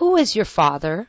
Who is your father?